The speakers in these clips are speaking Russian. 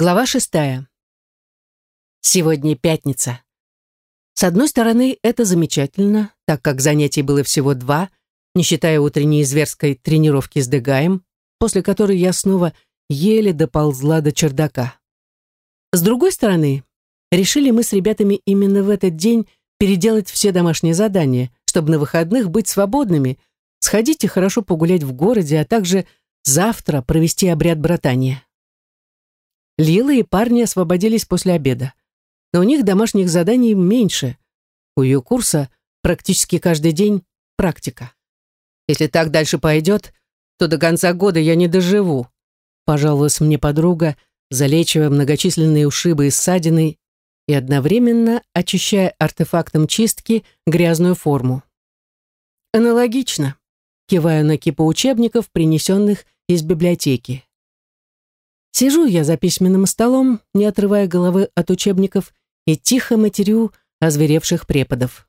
Глава шестая. Сегодня пятница. С одной стороны, это замечательно, так как занятий было всего два, не считая утренней зверской тренировки с Дегаем, после которой я снова еле доползла до чердака. С другой стороны, решили мы с ребятами именно в этот день переделать все домашние задания, чтобы на выходных быть свободными, сходить и хорошо погулять в городе, а также завтра провести обряд братания. Лила и парни освободились после обеда. Но у них домашних заданий меньше. У ее курса практически каждый день практика. Если так дальше пойдет, то до конца года я не доживу, пожаловалась мне подруга, залечивая многочисленные ушибы и ссадины и одновременно очищая артефактом чистки грязную форму. Аналогично, кивая на кипу учебников, принесенных из библиотеки. Сижу я за письменным столом, не отрывая головы от учебников, и тихо матерю озверевших преподов.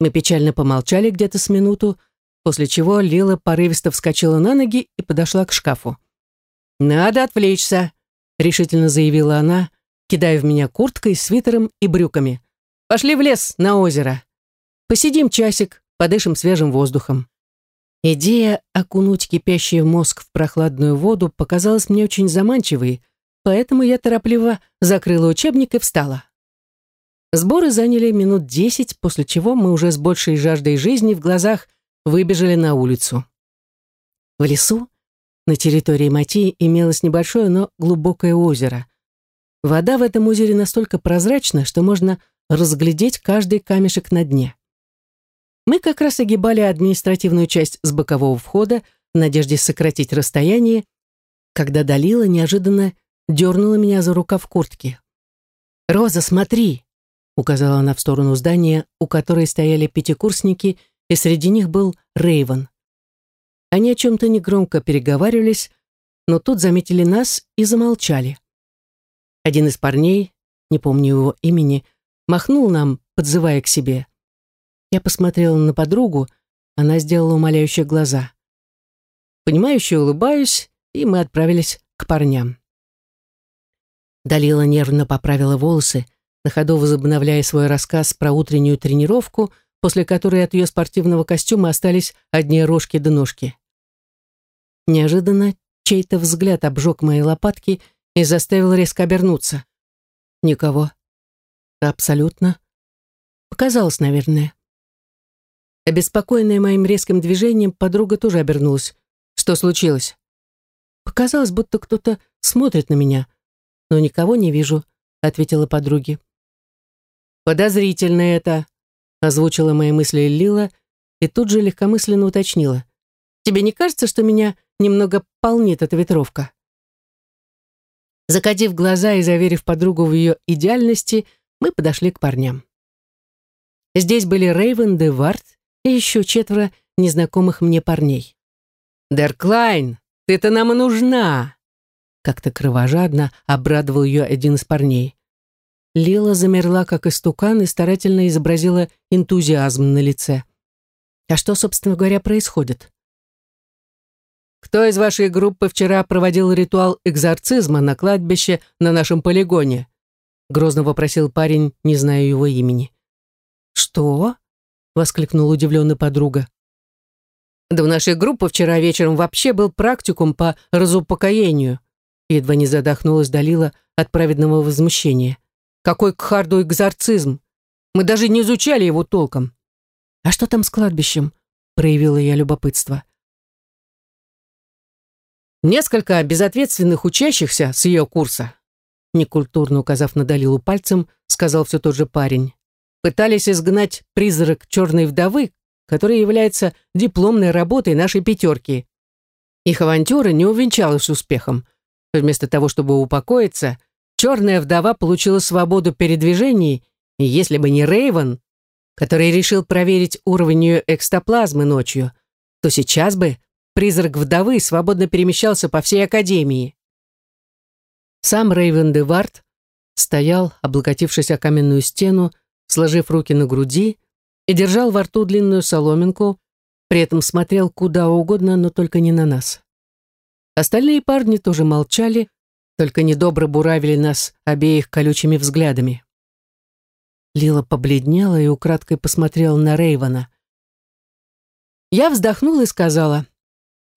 Мы печально помолчали где-то с минуту, после чего Лила порывисто вскочила на ноги и подошла к шкафу. «Надо отвлечься», — решительно заявила она, кидая в меня курткой, свитером и брюками. «Пошли в лес, на озеро. Посидим часик, подышим свежим воздухом». Идея окунуть кипящий мозг в прохладную воду показалась мне очень заманчивой, поэтому я торопливо закрыла учебник и встала. Сборы заняли минут десять, после чего мы уже с большей жаждой жизни в глазах выбежали на улицу. В лесу, на территории Матии, имелось небольшое, но глубокое озеро. Вода в этом озере настолько прозрачна, что можно разглядеть каждый камешек на дне. Мы как раз огибали административную часть с бокового входа в надежде сократить расстояние, когда Далила неожиданно дернула меня за рукав куртки. «Роза, смотри!» — указала она в сторону здания, у которой стояли пятикурсники, и среди них был Рейвен. Они о чем-то негромко переговаривались, но тут заметили нас и замолчали. Один из парней, не помню его имени, махнул нам, подзывая к себе. Я посмотрела на подругу, она сделала умоляющие глаза. Понимающе улыбаюсь, и мы отправились к парням. Далила нервно поправила волосы, на ходу возобновляя свой рассказ про утреннюю тренировку, после которой от ее спортивного костюма остались одни рожки до ножки. Неожиданно чей-то взгляд обжег мои лопатки и заставил резко обернуться. Никого. Абсолютно. Показалось, наверное. Обеспокоенная моим резким движением, подруга тоже обернулась. Что случилось? Показалось, будто кто-то смотрит на меня. Но никого не вижу, ответила подруге. Подозрительно это, озвучила мои мысли Лила и тут же легкомысленно уточнила. Тебе не кажется, что меня немного полнит эта ветровка? Закатив глаза и заверив подругу в ее идеальности, мы подошли к парням. Здесь были Рейвен де Варт и еще четверо незнакомых мне парней. «Дерклайн, ты-то нам нужна!» Как-то кровожадно обрадовал ее один из парней. Лила замерла, как истукан, и старательно изобразила энтузиазм на лице. А что, собственно говоря, происходит? «Кто из вашей группы вчера проводил ритуал экзорцизма на кладбище на нашем полигоне?» Грозно вопросил парень, не зная его имени. «Что?» Воскликнула удивленная подруга. Да в нашей группе вчера вечером вообще был практикум по разупокоению. Едва не задохнулась Далила от праведного возмущения. Какой к харду экзорцизм? Мы даже не изучали его толком. А что там с кладбищем? Проявила я любопытство. Несколько безответственных учащихся с ее курса, некультурно указав на Далилу пальцем, сказал все тот же парень пытались изгнать призрак черной вдовы, который является дипломной работой нашей пятерки. Их авантюра не увенчалась успехом. Вместо того, чтобы упокоиться, черная вдова получила свободу передвижений, и если бы не Рейвен, который решил проверить уровень ее экстоплазмы ночью, то сейчас бы призрак вдовы свободно перемещался по всей Академии. Сам Рейвен де Варт стоял, облокотившись о каменную стену, сложив руки на груди и держал во рту длинную соломинку, при этом смотрел куда угодно, но только не на нас. Остальные парни тоже молчали, только недобро буравили нас обеих колючими взглядами. Лила побледнела и украдкой посмотрела на Рейвана. Я вздохнула и сказала,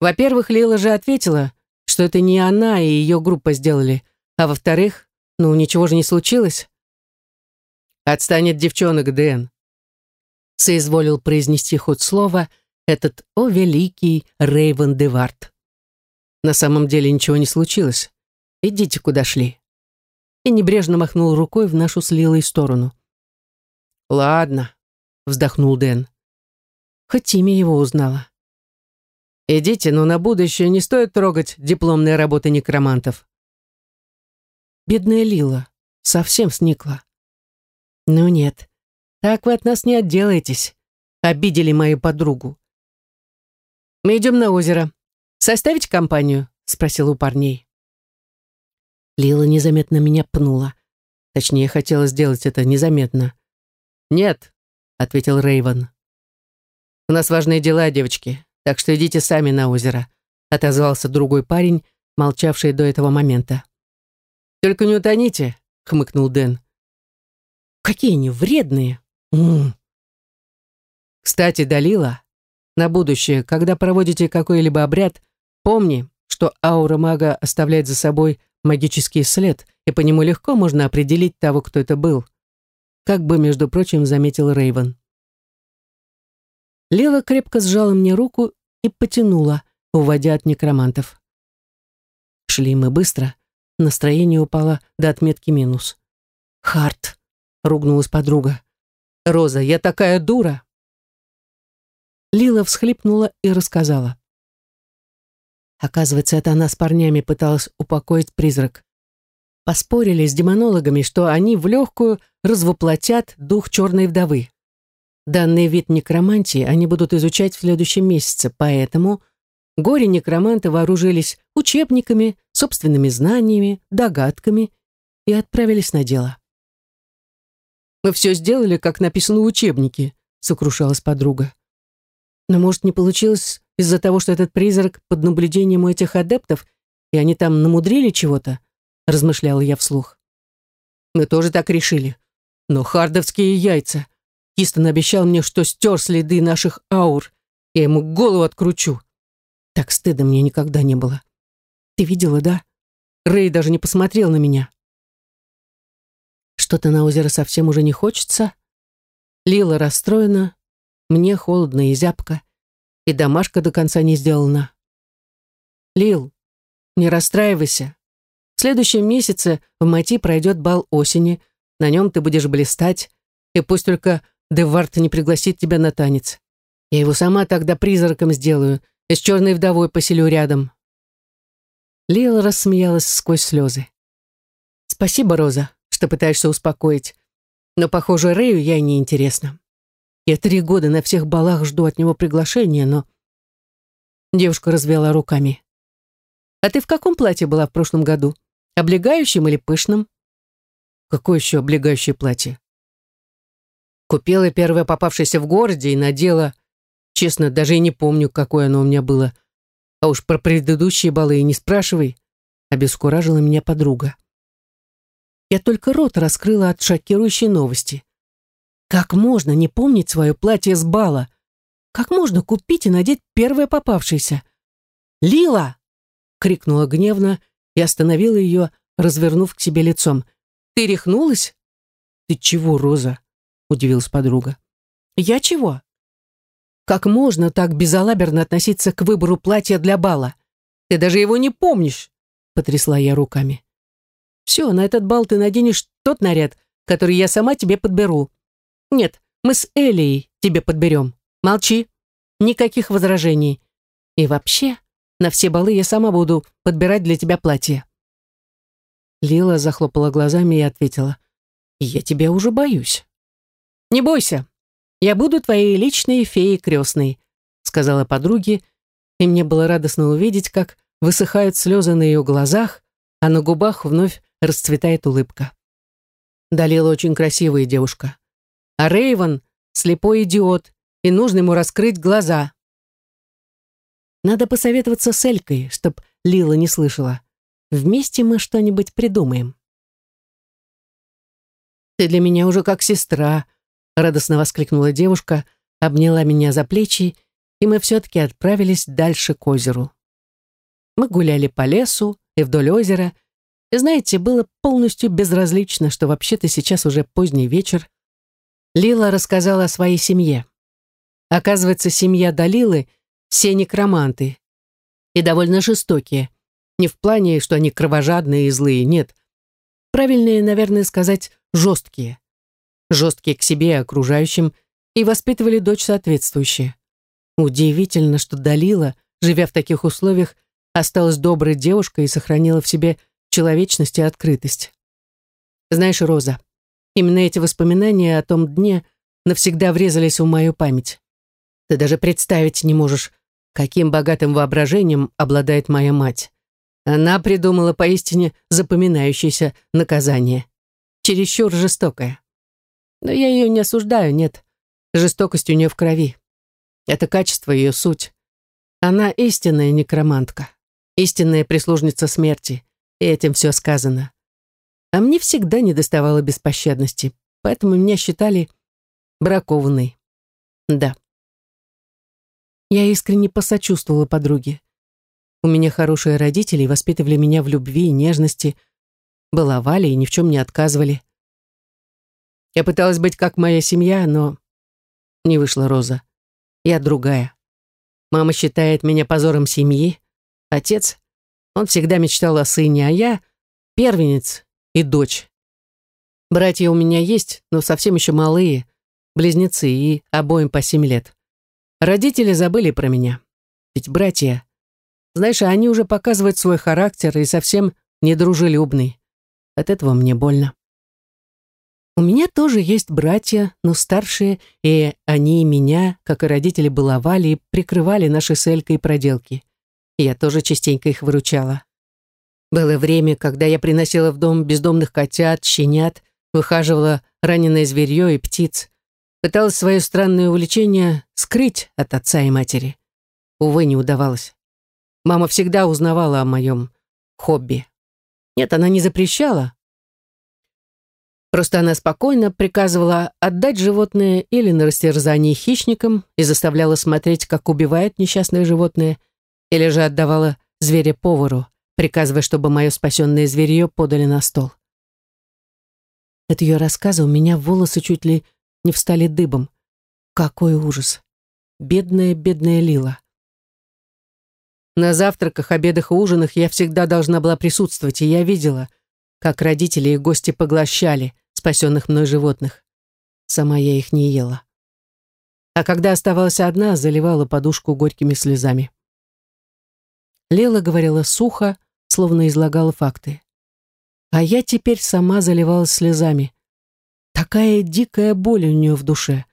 во-первых, Лила же ответила, что это не она и ее группа сделали, а во-вторых, ну, ничего же не случилось. «Отстанет девчонок, Дэн», — соизволил произнести хоть слово этот, о великий Рейвен Девард. На самом деле ничего не случилось. Идите, куда шли. И небрежно махнул рукой в нашу с сторону. «Ладно», — вздохнул Дэн. Хоть имя его узнала. Идите, но на будущее не стоит трогать дипломные работы некромантов. Бедная Лила совсем сникла. Ну нет, так вы от нас не отделаетесь. Обидели мою подругу. Мы идем на озеро. Составить компанию? Спросил у парней. Лила незаметно меня пнула. Точнее, хотела сделать это незаметно. «Нет», — ответил Рейвен. «У нас важные дела, девочки так что идите сами на озеро», — отозвался другой парень, молчавший до этого момента. «Только не утоните», — хмыкнул Дэн. «Какие они вредные!» М -м. «Кстати, Далила, на будущее, когда проводите какой-либо обряд, помни, что аура мага оставляет за собой магический след, и по нему легко можно определить того, кто это был», как бы, между прочим, заметил Рейвен. Лила крепко сжала мне руку и потянула, уводя от некромантов. Шли мы быстро, настроение упало до отметки минус. «Харт!» — ругнулась подруга. «Роза, я такая дура!» Лила всхлипнула и рассказала. Оказывается, это она с парнями пыталась упокоить призрак. Поспорили с демонологами, что они в легкую развоплотят дух черной вдовы. Данный вид некромантии они будут изучать в следующем месяце, поэтому горе-некроманты вооружились учебниками, собственными знаниями, догадками и отправились на дело. «Мы все сделали, как написано в учебнике», — сокрушалась подруга. «Но, может, не получилось из-за того, что этот призрак под наблюдением у этих адептов, и они там намудрили чего-то?» — размышляла я вслух. «Мы тоже так решили. Но хардовские яйца!» Кистон обещал мне, что стер следы наших аур. Я ему голову откручу. Так стыдно мне никогда не было. Ты видела, да? Рэй даже не посмотрел на меня. Что-то на озеро совсем уже не хочется. Лила расстроена, мне холодно и зябко, и домашка до конца не сделана. Лил, не расстраивайся. В следующем месяце в Мати пройдет бал осени, на нем ты будешь блистать, и пусть только Девард не пригласит тебя на танец. Я его сама тогда призраком сделаю и с черной вдовой поселю рядом». Лила рассмеялась сквозь слезы. «Спасибо, Роза, что пытаешься успокоить. Но, похоже, Рэю я не интересна. Я три года на всех балах жду от него приглашения, но...» Девушка развела руками. «А ты в каком платье была в прошлом году? Облегающем или пышным?» «Какое еще облегающее платье?» Купила первое попавшееся в городе и надела. Честно, даже и не помню, какое оно у меня было. А уж про предыдущие балы и не спрашивай. Обескуражила меня подруга. Я только рот раскрыла от шокирующей новости. Как можно не помнить свое платье с бала? Как можно купить и надеть первое попавшееся? «Лила!» — крикнула гневно и остановила ее, развернув к себе лицом. «Ты рехнулась?» «Ты чего, Роза?» — удивилась подруга. «Я чего?» «Как можно так безалаберно относиться к выбору платья для бала? Ты даже его не помнишь!» — потрясла я руками. «Все, на этот бал ты наденешь тот наряд, который я сама тебе подберу. Нет, мы с Элией тебе подберем. Молчи. Никаких возражений. И вообще, на все балы я сама буду подбирать для тебя платье». Лила захлопала глазами и ответила. «Я тебя уже боюсь». «Не бойся, я буду твоей личной феей крестной», сказала подруге, и мне было радостно увидеть, как высыхают слезы на ее глазах, а на губах вновь расцветает улыбка. Далила очень красивая девушка. А Рейвен — слепой идиот, и нужно ему раскрыть глаза. Надо посоветоваться с Элькой, чтоб Лила не слышала. вместе мы что-нибудь придумаем. «Ты для меня уже как сестра», — радостно воскликнула девушка, обняла меня за плечи, и мы все-таки отправились дальше к озеру. Мы гуляли по лесу и вдоль озера, и, знаете, было полностью безразлично, что вообще-то сейчас уже поздний вечер. Лила рассказала о своей семье. Оказывается, семья Далилы — все некроманты. И довольно жестокие. Не в плане, что они кровожадные и злые, нет. Правильнее, наверное, сказать жесткие. Жесткие к себе и окружающим, и воспитывали дочь соответствующие. Удивительно, что Далила, живя в таких условиях, осталась доброй девушкой и сохранила в себе человечность и открытость. Знаешь, Роза, именно эти воспоминания о том дне навсегда врезались в мою память. Ты даже представить не можешь, каким богатым воображением обладает моя мать. Она придумала поистине запоминающееся наказание. Чересчур жестокое. Но я ее не осуждаю, нет. Жестокость у нее в крови. Это качество ее суть. Она истинная некромантка, истинная прислужница смерти, и этим все сказано. А мне всегда не доставало беспощадности, поэтому меня считали бракованной. Да. Я искренне посочувствовала подруге. У меня хорошие родители воспитывали меня в любви и нежности, баловали и ни в чем не отказывали. Я пыталась быть как моя семья, но не вышла Роза. Я другая. Мама считает меня позором семьи. Отец, он всегда мечтал о сыне, а я первенец и дочь. Братья у меня есть, но совсем еще малые, близнецы и обоим по семь лет. Родители забыли про меня. Ведь братья, знаешь, они уже показывают свой характер и совсем недружелюбный. От этого мне больно. У меня тоже есть братья, но старшие, и они меня, как и родители, баловали и прикрывали наши с Элькой проделки. Я тоже частенько их выручала. Было время, когда я приносила в дом бездомных котят, щенят, выхаживала раненое зверье и птиц, Пыталась свое странное увлечение скрыть от отца и матери. Увы, не удавалось. Мама всегда узнавала о моем хобби. Нет, она не запрещала. Просто она спокойно приказывала отдать животное или на растерзание хищникам и заставляла смотреть, как убивает несчастное животное, или же отдавала зверя повару, приказывая, чтобы мое спасенное зверье подали на стол. От ее рассказа у меня волосы чуть ли не встали дыбом. Какой ужас! Бедная, бедная Лила. На завтраках, обедах и ужинах я всегда должна была присутствовать, и я видела, как родители и гости поглощали спасенных мной животных. Сама я их не ела. А когда оставалась одна, заливала подушку горькими слезами. Лела говорила сухо, словно излагала факты. А я теперь сама заливалась слезами. Такая дикая боль у нее в душе.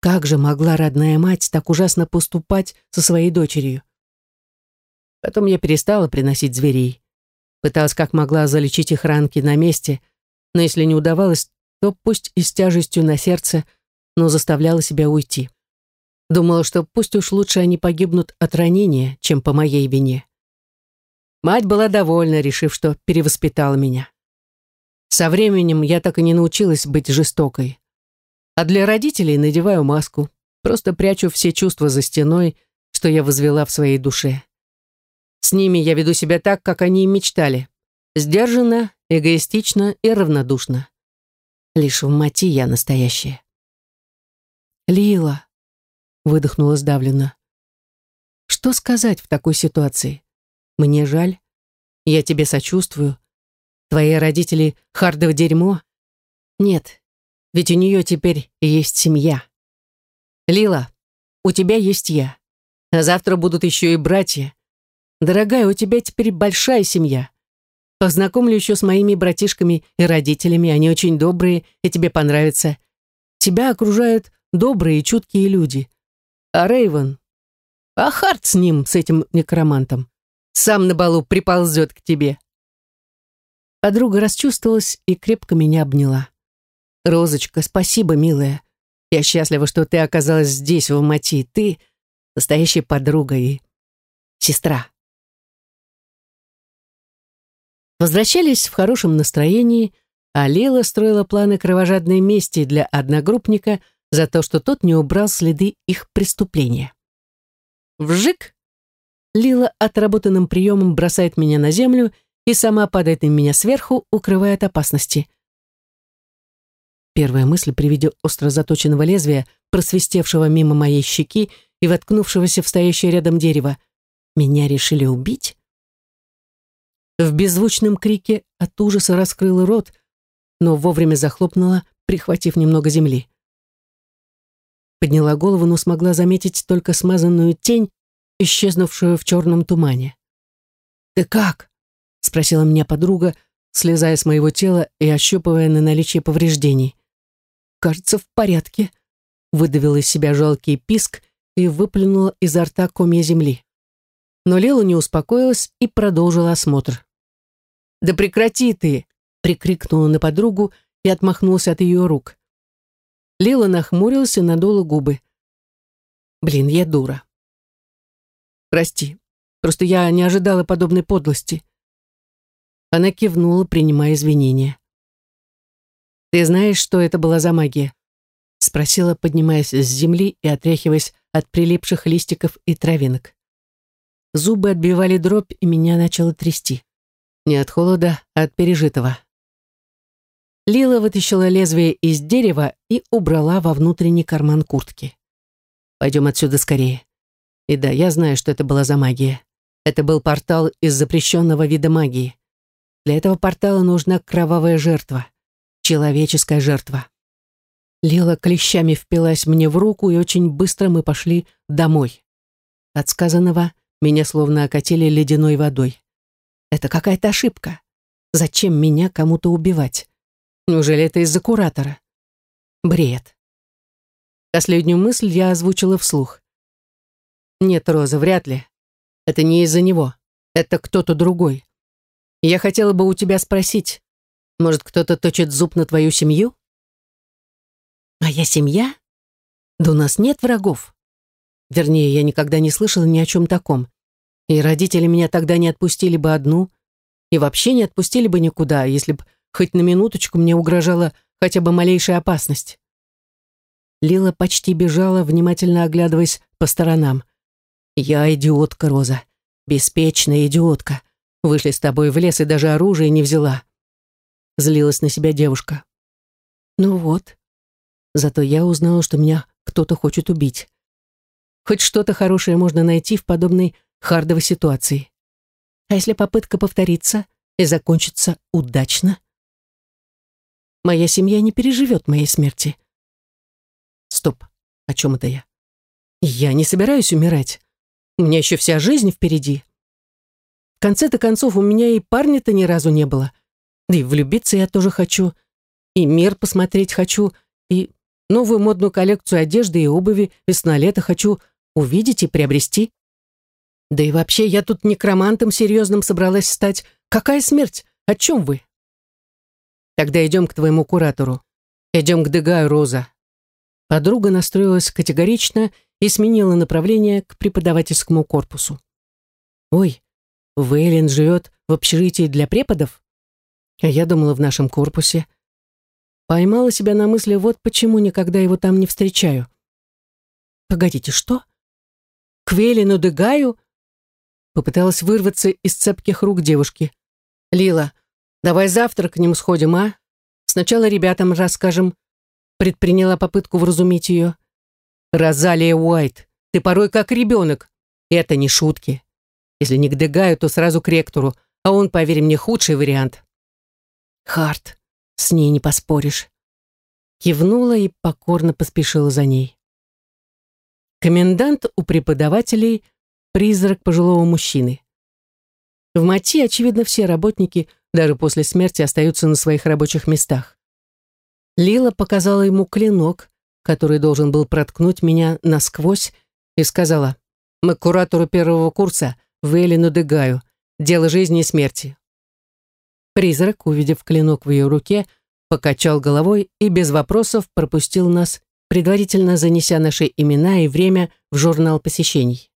Как же могла родная мать так ужасно поступать со своей дочерью? Потом я перестала приносить зверей. Пыталась как могла залечить их ранки на месте, но если не удавалось, то пусть и с тяжестью на сердце, но заставляла себя уйти. Думала, что пусть уж лучше они погибнут от ранения, чем по моей вине. Мать была довольна, решив, что перевоспитала меня. Со временем я так и не научилась быть жестокой. А для родителей надеваю маску, просто прячу все чувства за стеной, что я возвела в своей душе. С ними я веду себя так, как они и мечтали. Сдержанно, эгоистично и равнодушно. Лишь в мати я настоящая. «Лила», — выдохнула сдавленно. «Что сказать в такой ситуации? Мне жаль. Я тебе сочувствую. Твои родители хардово дерьмо? Нет, ведь у нее теперь есть семья. Лила, у тебя есть я. А завтра будут еще и братья. Дорогая, у тебя теперь большая семья. Познакомлю еще с моими братишками и родителями. Они очень добрые, и тебе понравится. Тебя окружают добрые и чуткие люди. А Рейвен? А Харт с ним, с этим некромантом. Сам на балу приползет к тебе. Подруга расчувствовалась и крепко меня обняла. «Розочка, спасибо, милая. Я счастлива, что ты оказалась здесь, в Алмати. Ты настоящая подруга и сестра». Возвращались в хорошем настроении, а Лила строила планы кровожадной мести для одногруппника за то, что тот не убрал следы их преступления. Вжик! Лила отработанным приемом бросает меня на землю и сама падает на меня сверху, укрывая от опасности. Первая мысль при виде остро заточенного лезвия, просвистевшего мимо моей щеки и воткнувшегося в стоящее рядом дерево. Меня решили убить? В беззвучном крике от ужаса раскрыла рот, но вовремя захлопнула, прихватив немного земли. Подняла голову, но смогла заметить только смазанную тень, исчезнувшую в черном тумане. «Ты как?» — спросила меня подруга, слезая с моего тела и ощупывая на наличие повреждений. «Кажется, в порядке», — выдавила из себя жалкий писк и выплюнула изо рта комья земли. Но Лела не успокоилась и продолжила осмотр. «Да прекрати ты!» — прикрикнула на подругу и отмахнулся от ее рук. Лила нахмурилась и надула губы. «Блин, я дура». «Прости, просто я не ожидала подобной подлости». Она кивнула, принимая извинения. «Ты знаешь, что это была за магия?» Спросила, поднимаясь с земли и отряхиваясь от прилипших листиков и травинок. Зубы отбивали дробь, и меня начало трясти. Не от холода, а от пережитого. Лила вытащила лезвие из дерева и убрала во внутренний карман куртки. «Пойдем отсюда скорее». И да, я знаю, что это была за магия. Это был портал из запрещенного вида магии. Для этого портала нужна кровавая жертва. Человеческая жертва. Лила клещами впилась мне в руку, и очень быстро мы пошли домой. От сказанного меня словно окатили ледяной водой. Это какая-то ошибка. Зачем меня кому-то убивать? Неужели это из-за куратора? Бред. Последнюю мысль я озвучила вслух. Нет, Роза, вряд ли. Это не из-за него. Это кто-то другой. Я хотела бы у тебя спросить, может, кто-то точит зуб на твою семью? Моя семья? Да у нас нет врагов. Вернее, я никогда не слышала ни о чем таком. И родители меня тогда не отпустили бы одну, и вообще не отпустили бы никуда, если бы хоть на минуточку мне угрожала хотя бы малейшая опасность. Лила почти бежала, внимательно оглядываясь по сторонам. «Я идиотка, Роза. Беспечная идиотка. Вышли с тобой в лес и даже оружие не взяла». Злилась на себя девушка. «Ну вот. Зато я узнала, что меня кто-то хочет убить. Хоть что-то хорошее можно найти в подобной хардовой ситуации. А если попытка повторится и закончится удачно?» Моя семья не переживет моей смерти. Стоп, о чем это я? Я не собираюсь умирать. У меня еще вся жизнь впереди. В конце-то концов, у меня и парня-то ни разу не было. Да и влюбиться я тоже хочу. И мир посмотреть хочу. И новую модную коллекцию одежды и обуви весна-лето хочу увидеть и приобрести. Да и вообще, я тут некромантом серьезным собралась стать. Какая смерть? О чем вы? Тогда идем к твоему куратору. Идем к Дегаю, Роза». Подруга настроилась категорично и сменила направление к преподавательскому корпусу. «Ой, Вейлин живет в общежитии для преподов? А я думала, в нашем корпусе. Поймала себя на мысли, вот почему никогда его там не встречаю. Погодите, что? К Вейлину Дегаю?» Попыталась вырваться из цепких рук девушки. «Лила, Давай завтра к ним сходим, а? Сначала ребятам расскажем. Предприняла попытку вразумить ее. Розалия Уайт, ты порой как ребенок. Это не шутки. Если не к Дегаю, то сразу к ректору, а он, поверь мне, худший вариант. Харт, с ней не поспоришь. Кивнула и покорно поспешила за ней. Комендант у преподавателей – призрак пожилого мужчины. В МАТИ, очевидно, все работники – даже после смерти остаются на своих рабочих местах. Лила показала ему клинок, который должен был проткнуть меня насквозь, и сказала, «Мы куратору первого курса, Вейлину Дегаю, дело жизни и смерти». Призрак, увидев клинок в ее руке, покачал головой и без вопросов пропустил нас, предварительно занеся наши имена и время в журнал посещений.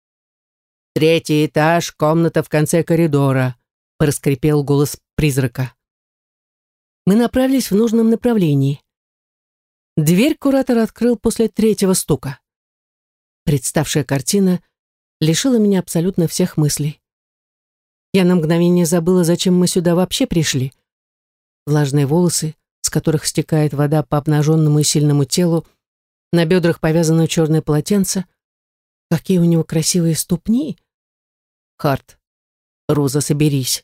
«Третий этаж, комната в конце коридора», проскрипел голос призрака. Мы направились в нужном направлении. Дверь куратор открыл после третьего стука. Представшая картина лишила меня абсолютно всех мыслей. Я на мгновение забыла, зачем мы сюда вообще пришли. Влажные волосы, с которых стекает вода по обнаженному и сильному телу, на бедрах повязано черное полотенце. Какие у него красивые ступни. Харт, Роза, соберись.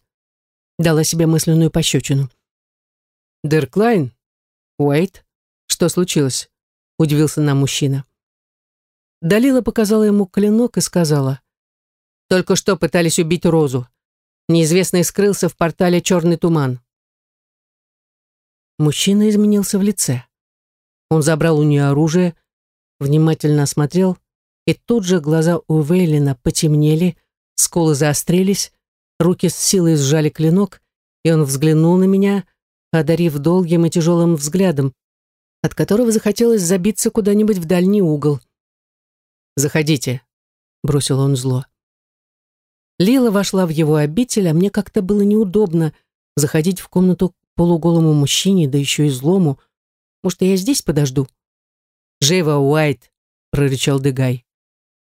Дала себе мысленную пощечину. Дерклайн? Уэйт? Что случилось? Удивился нам мужчина. Далила показала ему клинок и сказала. Только что пытались убить Розу. Неизвестный скрылся в портале «Черный туман». Мужчина изменился в лице. Он забрал у нее оружие, внимательно осмотрел, и тут же глаза у Вейлина потемнели, скулы заострились, руки с силой сжали клинок, и он взглянул на меня, одарив долгим и тяжелым взглядом, от которого захотелось забиться куда-нибудь в дальний угол. «Заходите», — бросил он зло. Лила вошла в его обитель, а мне как-то было неудобно заходить в комнату к полуголому мужчине, да еще и злому. Может, я здесь подожду? «Живо, Уайт!» — прорычал Дегай.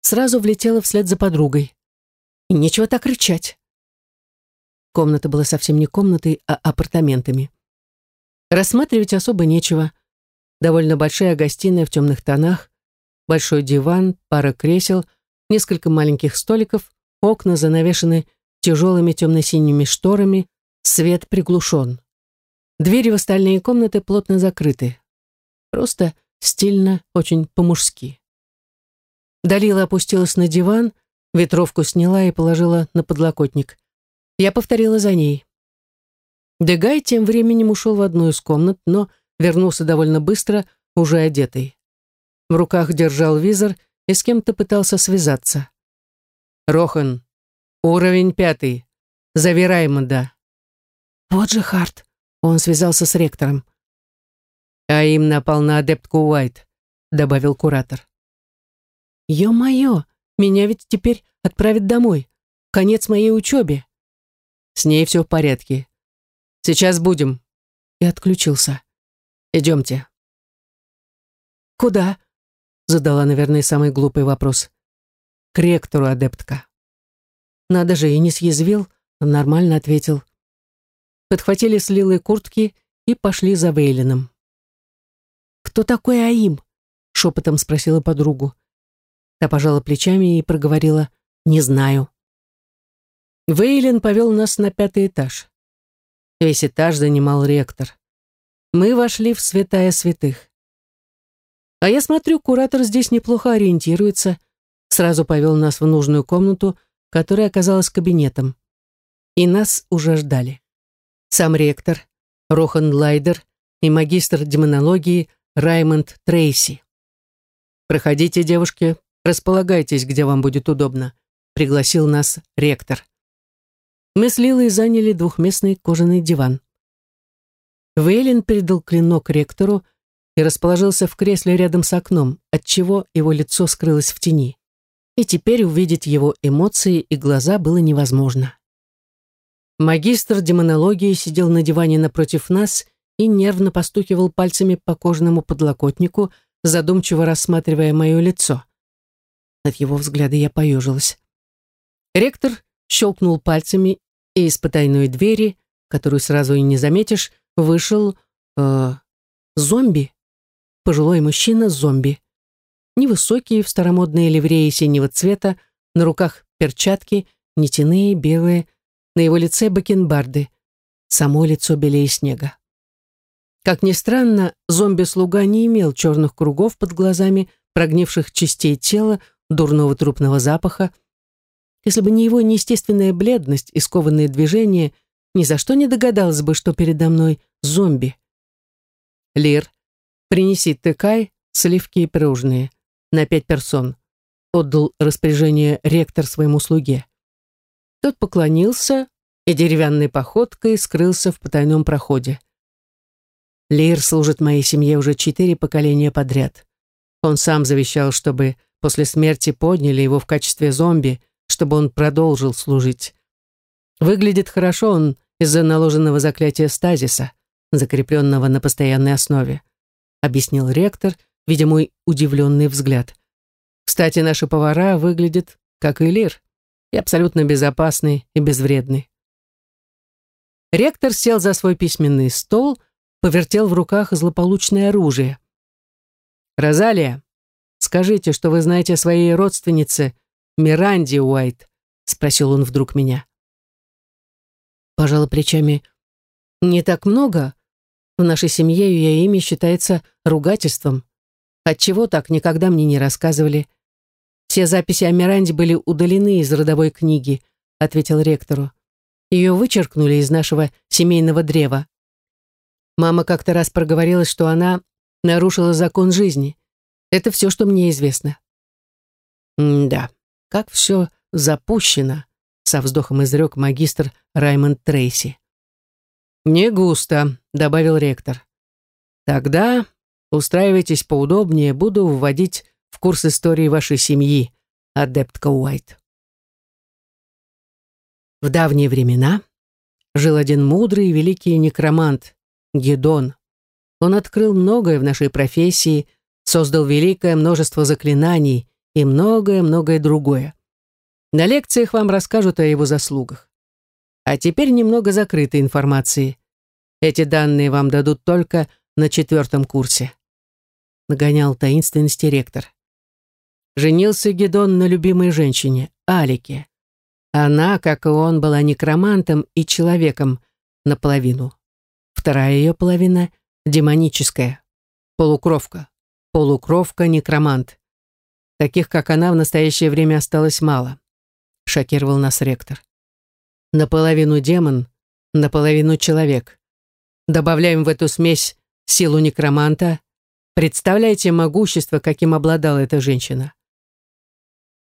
Сразу влетела вслед за подругой. Нечего так рычать. Комната была совсем не комнатой, а апартаментами. Рассматривать особо нечего. Довольно большая гостиная в темных тонах, большой диван, пара кресел, несколько маленьких столиков, Окна занавешены тяжелыми темно-синими шторами, свет приглушен. Двери в остальные комнаты плотно закрыты. Просто стильно, очень по-мужски. Далила опустилась на диван, ветровку сняла и положила на подлокотник. Я повторила за ней. Дегай тем временем ушел в одну из комнат, но вернулся довольно быстро, уже одетый. В руках держал визор и с кем-то пытался связаться. Рохан. Уровень пятый. Зови Раймонда. Вот же Харт. Он связался с ректором. А им напал на адептку Уайт, добавил куратор. Ё-моё, меня ведь теперь отправят домой. Конец моей учебе. С ней все в порядке. Сейчас будем. И отключился. Идемте. Куда? Задала, наверное, самый глупый вопрос к ректору, адептка. Надо же, и не съязвил, а нормально ответил. Подхватили с куртки и пошли за Вейлином. «Кто такой Аим?» — шепотом спросила подругу. Та пожала плечами и проговорила «Не знаю». Вейлин повел нас на пятый этаж. Весь этаж занимал ректор. Мы вошли в святая святых. А я смотрю, куратор здесь неплохо ориентируется, сразу повел нас в нужную комнату, которая оказалась кабинетом. И нас уже ждали. Сам ректор, Рохан Лайдер и магистр демонологии Раймонд Трейси. «Проходите, девушки, располагайтесь, где вам будет удобно», пригласил нас ректор. Мы с Лилой заняли двухместный кожаный диван. Вейлин передал клинок ректору и расположился в кресле рядом с окном, отчего его лицо скрылось в тени и теперь увидеть его эмоции и глаза было невозможно. Магистр демонологии сидел на диване напротив нас и нервно постукивал пальцами по кожаному подлокотнику, задумчиво рассматривая мое лицо. От его взгляда я поежилась. Ректор щелкнул пальцами, и из потайной двери, которую сразу и не заметишь, вышел... Э, зомби. Пожилой мужчина-зомби невысокие, в старомодные ливреи синего цвета, на руках перчатки, нетяные, белые, на его лице бакенбарды, само лицо белее снега. Как ни странно, зомби-слуга не имел черных кругов под глазами, прогнивших частей тела, дурного трупного запаха. Если бы не его неестественная бледность и скованные движения, ни за что не догадалась бы, что передо мной зомби. «Лир, принеси тыкай, сливки и пирожные», на пять персон», — отдал распоряжение ректор своему слуге. Тот поклонился и деревянной походкой скрылся в потайном проходе. Лир служит моей семье уже четыре поколения подряд. Он сам завещал, чтобы после смерти подняли его в качестве зомби, чтобы он продолжил служить. Выглядит хорошо он из-за наложенного заклятия стазиса, закрепленного на постоянной основе, объяснил ректор, видя мой удивленный взгляд. Кстати, наши повара выглядят как и Лир, и абсолютно безопасный и безвредный. Ректор сел за свой письменный стол, повертел в руках злополучное оружие. «Розалия, скажите, что вы знаете о своей родственнице Миранде Уайт», спросил он вдруг меня. Пожала плечами. «Не так много. В нашей семье ее имя считается ругательством. Отчего так никогда мне не рассказывали. Все записи о Миранде были удалены из родовой книги», ответил ректору. Ее вычеркнули из нашего семейного древа. Мама как-то раз проговорилась, что она нарушила закон жизни. Это все, что мне известно. да, как все запущено, со вздохом изрек магистр Раймонд Трейси. «Не густо», — добавил ректор. «Тогда устраивайтесь поудобнее, буду вводить в курс истории вашей семьи, адептка Уайт». В давние времена жил один мудрый и великий некромант, Гедон. Он открыл многое в нашей профессии, создал великое множество заклинаний и многое-многое другое. На лекциях вам расскажут о его заслугах. А теперь немного закрытой информации. Эти данные вам дадут только на четвертом курсе. Нагонял таинственности ректор. Женился Гедон на любимой женщине, Алике. Она, как и он, была некромантом и человеком наполовину. Вторая ее половина — демоническая. Полукровка. Полукровка-некромант. Таких, как она, в настоящее время осталось мало шокировал нас ректор. Наполовину демон, наполовину человек. Добавляем в эту смесь силу некроманта. Представляете могущество, каким обладала эта женщина.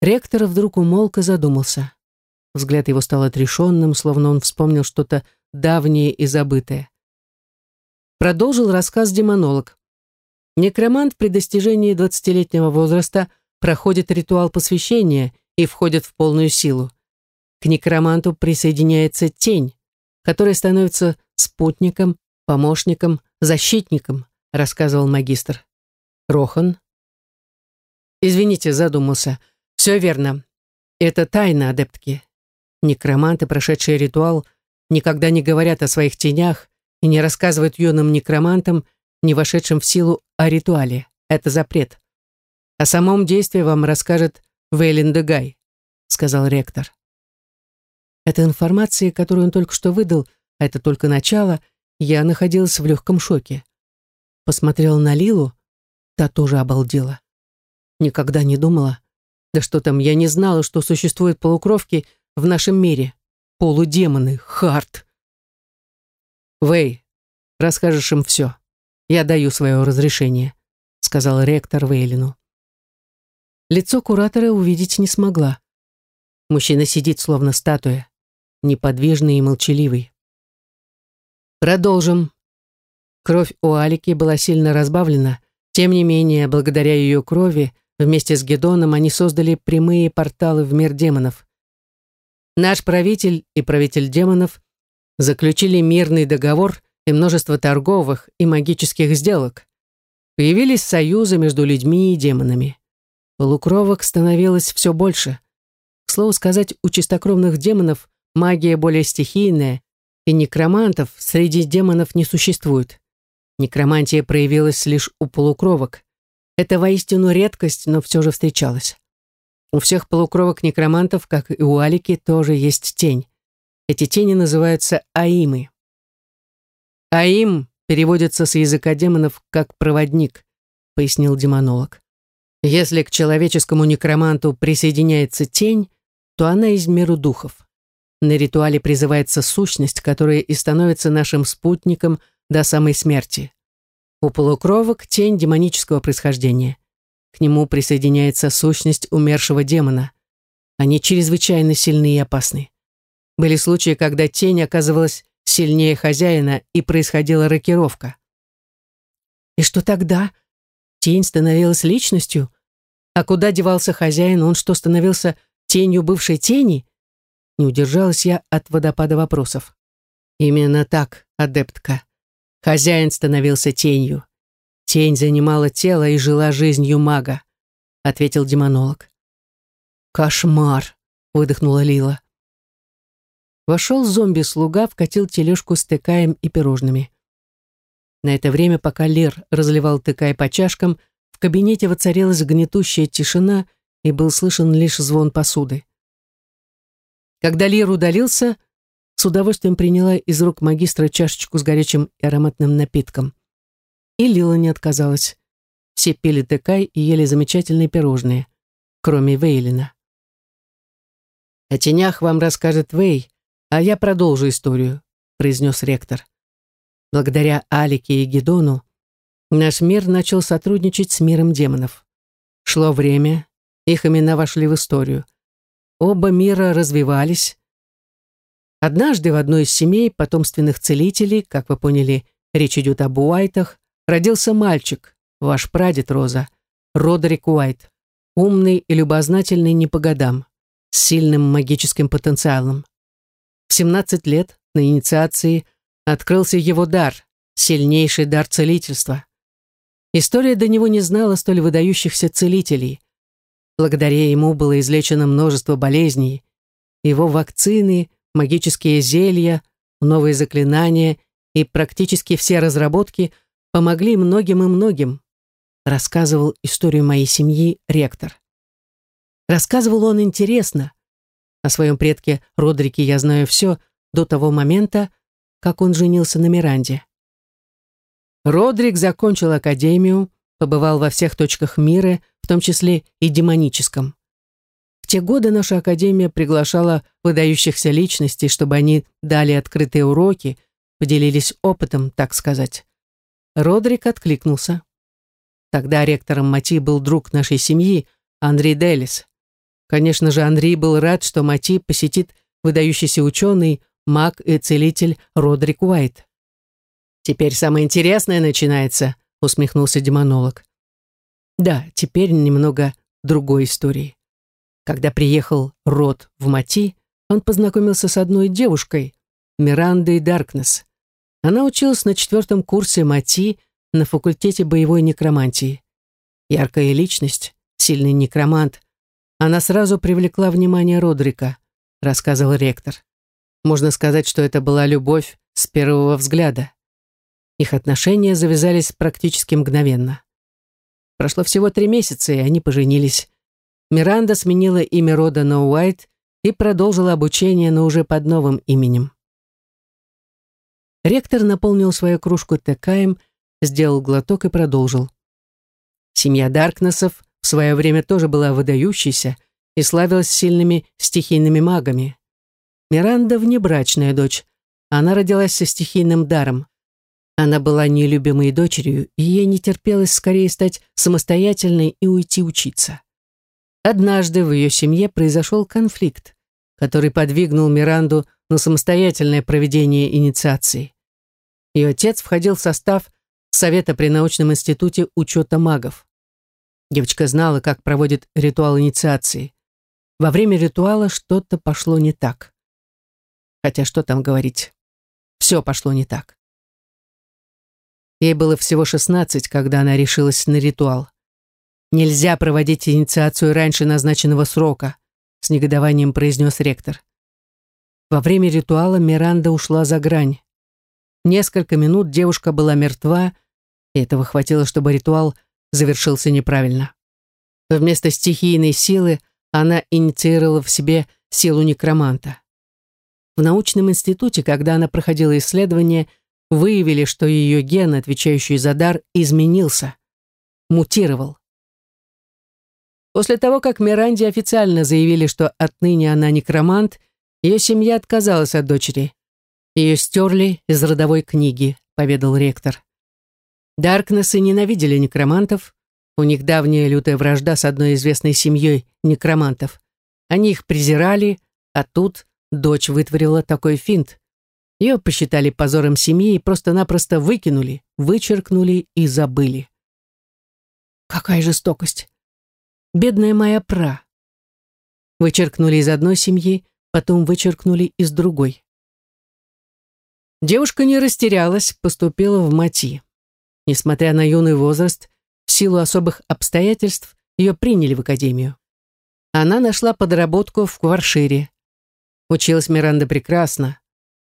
Ректор вдруг умолк и задумался. Взгляд его стал отрешенным, словно он вспомнил что-то давнее и забытое. Продолжил рассказ демонолог. Некромант при достижении двадцатилетнего возраста проходит ритуал посвящения – и входят в полную силу. К некроманту присоединяется тень, которая становится спутником, помощником, защитником, рассказывал магистр. Рохан. Извините, задумался. Все верно. Это тайна адептки. Некроманты, прошедшие ритуал, никогда не говорят о своих тенях и не рассказывают юным некромантам, не вошедшим в силу, о ритуале. Это запрет. О самом действии вам расскажет Вейлин Дегай», — сказал ректор. Эта информация, которую он только что выдал, а это только начало, я находилась в легком шоке. Посмотрела на Лилу, та тоже обалдела. Никогда не думала. Да что там, я не знала, что существуют полукровки в нашем мире. Полудемоны, Харт. Вэй, расскажешь им все. Я даю свое разрешение, сказал ректор Вейлину. Лицо куратора увидеть не смогла. Мужчина сидит, словно статуя, неподвижный и молчаливый. Продолжим. Кровь у Алики была сильно разбавлена, тем не менее, благодаря ее крови, вместе с Гедоном они создали прямые порталы в мир демонов. Наш правитель и правитель демонов заключили мирный договор и множество торговых и магических сделок. Появились союзы между людьми и демонами. Полукровок становилось все больше. К слову сказать, у чистокровных демонов магия более стихийная, и некромантов среди демонов не существует. Некромантия проявилась лишь у полукровок. Это воистину редкость, но все же встречалась. У всех полукровок-некромантов, как и у Алики, тоже есть тень. Эти тени называются аимы. Аим переводится с языка демонов как «проводник», пояснил демонолог. Если к человеческому некроманту присоединяется тень, то она из миру духов. На ритуале призывается сущность, которая и становится нашим спутником до самой смерти. У полукровок тень демонического происхождения. К нему присоединяется сущность умершего демона. Они чрезвычайно сильны и опасны. Были случаи, когда тень оказывалась сильнее хозяина и происходила рокировка. И что тогда? Тень становилась личностью? А куда девался хозяин? Он что, становился тенью бывшей тени? Не удержалась я от водопада вопросов. Именно так, адептка. Хозяин становился тенью. Тень занимала тело и жила жизнью мага, ответил демонолог. Кошмар, выдохнула Лила. Вошел зомби-слуга, вкатил тележку с тыкаем и пирожными. На это время, пока Лер разливал тыкай по чашкам, в кабинете воцарилась гнетущая тишина, и был слышен лишь звон посуды. Когда Лир удалился, с удовольствием приняла из рук магистра чашечку с горячим и ароматным напитком. И Лила не отказалась. Все пили текай и ели замечательные пирожные, кроме Вейлина. «О тенях вам расскажет Вей, а я продолжу историю», произнес ректор. Благодаря Алике и Гедону наш мир начал сотрудничать с миром демонов. Шло время, их имена вошли в историю. Оба мира развивались. Однажды в одной из семей потомственных целителей, как вы поняли, речь идет об Уайтах, родился мальчик, ваш прадед Роза, Родерик Уайт, умный и любознательный не по годам, с сильным магическим потенциалом. В 17 лет на инициации открылся его дар, сильнейший дар целительства. История до него не знала столь выдающихся целителей. Благодаря ему было излечено множество болезней. Его вакцины, магические зелья, новые заклинания и практически все разработки помогли многим и многим, рассказывал историю моей семьи ректор. Рассказывал он интересно. О своем предке Родрике я знаю все до того момента, как он женился на Миранде. Родрик закончил академию, побывал во всех точках мира, в том числе и демоническом. В те годы наша академия приглашала выдающихся личностей, чтобы они дали открытые уроки, поделились опытом, так сказать. Родрик откликнулся. Тогда ректором Мати был друг нашей семьи, Андрей Делис. Конечно же, Андрей был рад, что Мати посетит выдающийся ученый, маг и целитель Родрик Уайт. «Теперь самое интересное начинается», — усмехнулся демонолог. Да, теперь немного другой истории. Когда приехал Рот в Мати, он познакомился с одной девушкой, Мирандой Даркнесс. Она училась на четвертом курсе Мати на факультете боевой некромантии. Яркая личность, сильный некромант. Она сразу привлекла внимание Родрика, рассказывал ректор. Можно сказать, что это была любовь с первого взгляда. Их отношения завязались практически мгновенно. Прошло всего три месяца, и они поженились. Миранда сменила имя рода на Уайт и продолжила обучение, но уже под новым именем. Ректор наполнил свою кружку текаем, сделал глоток и продолжил. Семья Даркнессов в свое время тоже была выдающейся и славилась сильными стихийными магами. Миранда внебрачная дочь. Она родилась со стихийным даром. Она была нелюбимой дочерью, и ей не терпелось скорее стать самостоятельной и уйти учиться. Однажды в ее семье произошел конфликт, который подвигнул Миранду на самостоятельное проведение инициации. Ее отец входил в состав Совета при научном институте учета магов. Девочка знала, как проводит ритуал инициации. Во время ритуала что-то пошло не так. Хотя что там говорить? Все пошло не так. Ей было всего 16, когда она решилась на ритуал. «Нельзя проводить инициацию раньше назначенного срока», с негодованием произнес ректор. Во время ритуала Миранда ушла за грань. Несколько минут девушка была мертва, и этого хватило, чтобы ритуал завершился неправильно. Вместо стихийной силы она инициировала в себе силу некроманта. В научном институте, когда она проходила исследование, выявили, что ее ген, отвечающий за дар, изменился, мутировал. После того, как Миранде официально заявили, что отныне она некромант, ее семья отказалась от дочери. Ее стерли из родовой книги, поведал ректор. Даркнессы ненавидели некромантов, у них давняя лютая вражда с одной известной семьей некромантов. Они их презирали, а тут дочь вытворила такой финт. Ее посчитали позором семьи и просто-напросто выкинули, вычеркнули и забыли. Какая жестокость! Бедная моя пра. Вычеркнули из одной семьи, потом вычеркнули из другой. Девушка не растерялась, поступила в МАТИ. Несмотря на юный возраст, в силу особых обстоятельств ее приняли в академию. Она нашла подработку в Кваршире. Училась Миранда прекрасно.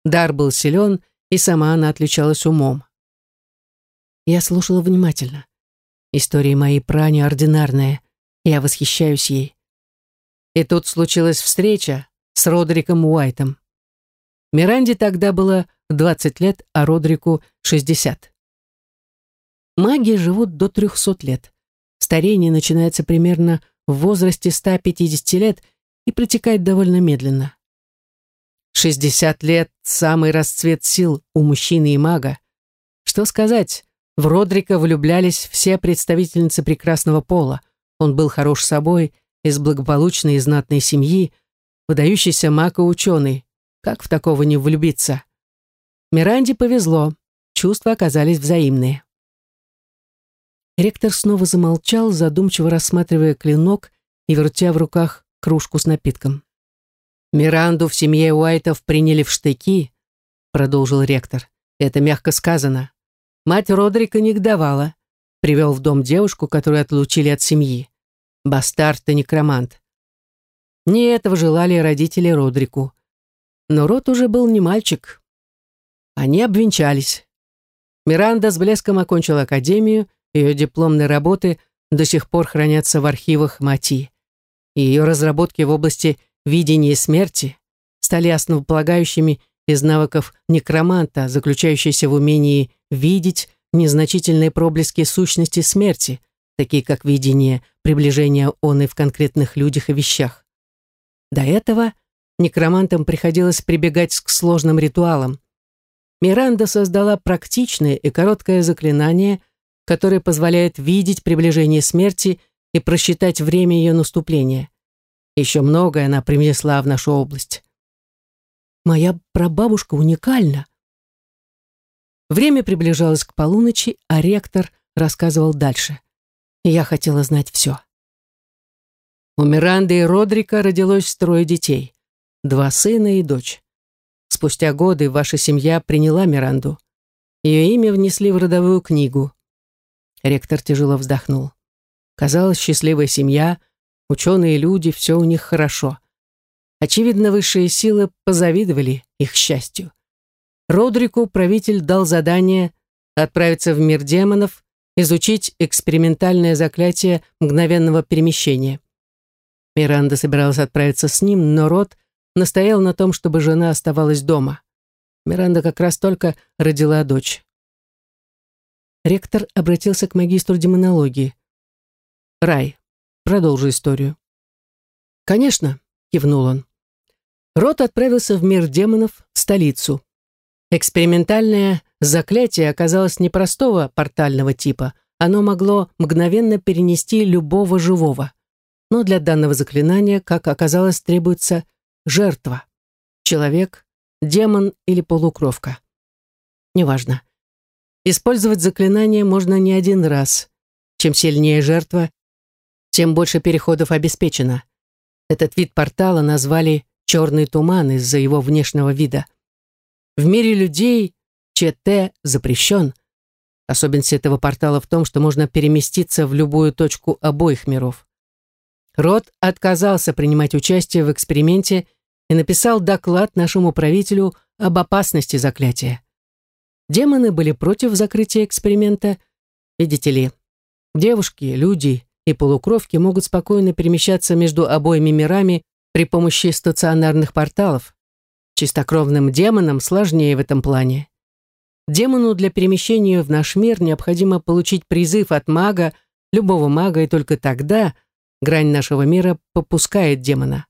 Дар был силен, и сама она отличалась умом. Я слушала внимательно. История моей пра неординарная. Я восхищаюсь ей. И тут случилась встреча с Родриком Уайтом. Миранде тогда было 20 лет, а Родрику 60. Маги живут до 300 лет. Старение начинается примерно в возрасте 150 лет и протекает довольно медленно. 60 лет – самый расцвет сил у мужчины и мага. Что сказать, в Родрика влюблялись все представительницы прекрасного пола. Он был хорош собой, из благополучной и знатной семьи, выдающийся маг и ученый. Как в такого не влюбиться? Миранде повезло, чувства оказались взаимные. Ректор снова замолчал, задумчиво рассматривая клинок и вертя в руках кружку с напитком. «Миранду в семье Уайтов приняли в штыки», — продолжил ректор. «Это мягко сказано. Мать Родрика негодовала. Привел в дом девушку, которую отлучили от семьи. Бастард и некромант. Не этого желали родители Родрику. Но Род уже был не мальчик. Они обвенчались. Миранда с блеском окончила академию, ее дипломные работы до сих пор хранятся в архивах МАТИ. Ее разработки в области видение смерти стали основополагающими из навыков некроманта, заключающиеся в умении видеть незначительные проблески сущности смерти, такие как видение приближения он и в конкретных людях и вещах. До этого некромантам приходилось прибегать к сложным ритуалам. Миранда создала практичное и короткое заклинание, которое позволяет видеть приближение смерти и просчитать время ее наступления. Еще многое она принесла в нашу область. Моя прабабушка уникальна. Время приближалось к полуночи, а ректор рассказывал дальше. я хотела знать все. У Миранды и Родрика родилось трое детей. Два сына и дочь. Спустя годы ваша семья приняла Миранду. Ее имя внесли в родовую книгу. Ректор тяжело вздохнул. Казалось, счастливая семья — Ученые люди, все у них хорошо. Очевидно, высшие силы позавидовали их счастью. Родрику правитель дал задание отправиться в мир демонов, изучить экспериментальное заклятие мгновенного перемещения. Миранда собиралась отправиться с ним, но Род настоял на том, чтобы жена оставалась дома. Миранда как раз только родила дочь. Ректор обратился к магистру демонологии. «Рай, Продолжу историю. «Конечно», — кивнул он. Рот отправился в мир демонов, в столицу. Экспериментальное заклятие оказалось непростого портального типа. Оно могло мгновенно перенести любого живого. Но для данного заклинания, как оказалось, требуется жертва. Человек, демон или полукровка. Неважно. Использовать заклинание можно не один раз. Чем сильнее жертва, тем больше переходов обеспечено. Этот вид портала назвали «черный туман» из-за его внешнего вида. В мире людей ЧТ запрещен. Особенность этого портала в том, что можно переместиться в любую точку обоих миров. Род отказался принимать участие в эксперименте и написал доклад нашему правителю об опасности заклятия. Демоны были против закрытия эксперимента. Видите ли, девушки, люди и полукровки могут спокойно перемещаться между обоими мирами при помощи стационарных порталов. Чистокровным демонам сложнее в этом плане. Демону для перемещения в наш мир необходимо получить призыв от мага, любого мага, и только тогда грань нашего мира попускает демона.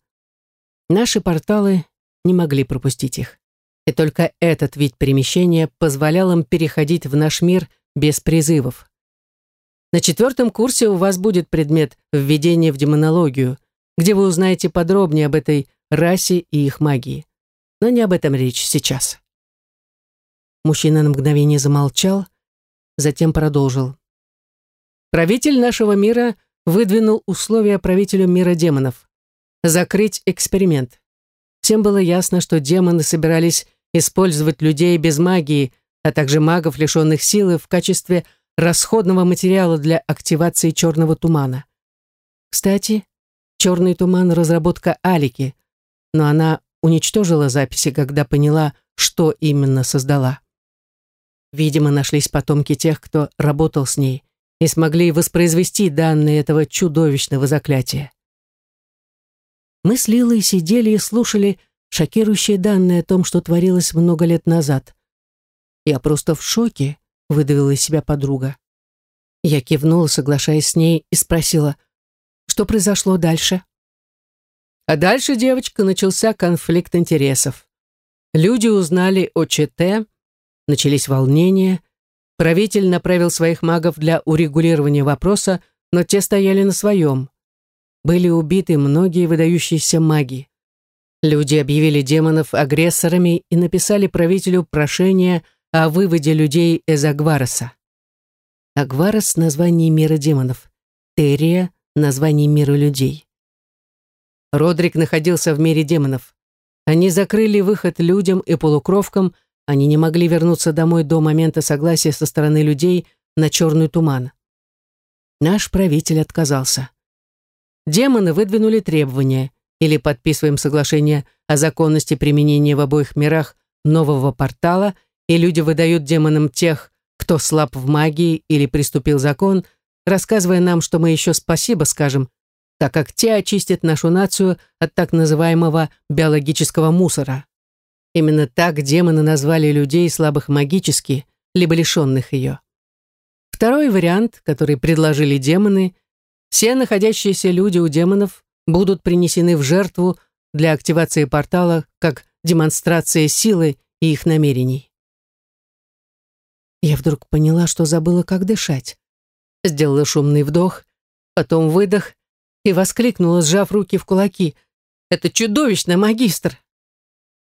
Наши порталы не могли пропустить их. И только этот вид перемещения позволял им переходить в наш мир без призывов. На четвертом курсе у вас будет предмет «Введение в демонологию», где вы узнаете подробнее об этой расе и их магии. Но не об этом речь сейчас. Мужчина на мгновение замолчал, затем продолжил. Правитель нашего мира выдвинул условия правителю мира демонов. Закрыть эксперимент. Всем было ясно, что демоны собирались использовать людей без магии, а также магов, лишенных силы, в качестве расходного материала для активации черного тумана. Кстати, черный туман — разработка Алики, но она уничтожила записи, когда поняла, что именно создала. Видимо, нашлись потомки тех, кто работал с ней, и смогли воспроизвести данные этого чудовищного заклятия. Мы с Лилой сидели и слушали шокирующие данные о том, что творилось много лет назад. «Я просто в шоке», — выдавила из себя подруга. Я кивнула, соглашаясь с ней, и спросила, что произошло дальше. А дальше, девочка, начался конфликт интересов. Люди узнали о ЧТ, начались волнения. Правитель направил своих магов для урегулирования вопроса, но те стояли на своем. Были убиты многие выдающиеся маги. Люди объявили демонов агрессорами и написали правителю прошение о выводе людей из Агвароса. Агварос — название мира демонов. Терия — название мира людей. Родрик находился в мире демонов. Они закрыли выход людям и полукровкам, они не могли вернуться домой до момента согласия со стороны людей на черный туман. Наш правитель отказался. Демоны выдвинули требования или подписываем соглашение о законности применения в обоих мирах нового портала, и люди выдают демонам тех, кто слаб в магии или приступил закон, рассказывая нам, что мы еще спасибо скажем, так как те очистят нашу нацию от так называемого биологического мусора. Именно так демоны назвали людей слабых магически, либо лишенных ее. Второй вариант, который предложили демоны, все находящиеся люди у демонов будут принесены в жертву для активации портала как демонстрация силы и их намерений. Я вдруг поняла, что забыла, как дышать. Сделала шумный вдох, потом выдох и воскликнула, сжав руки в кулаки. «Это чудовищно, магистр!»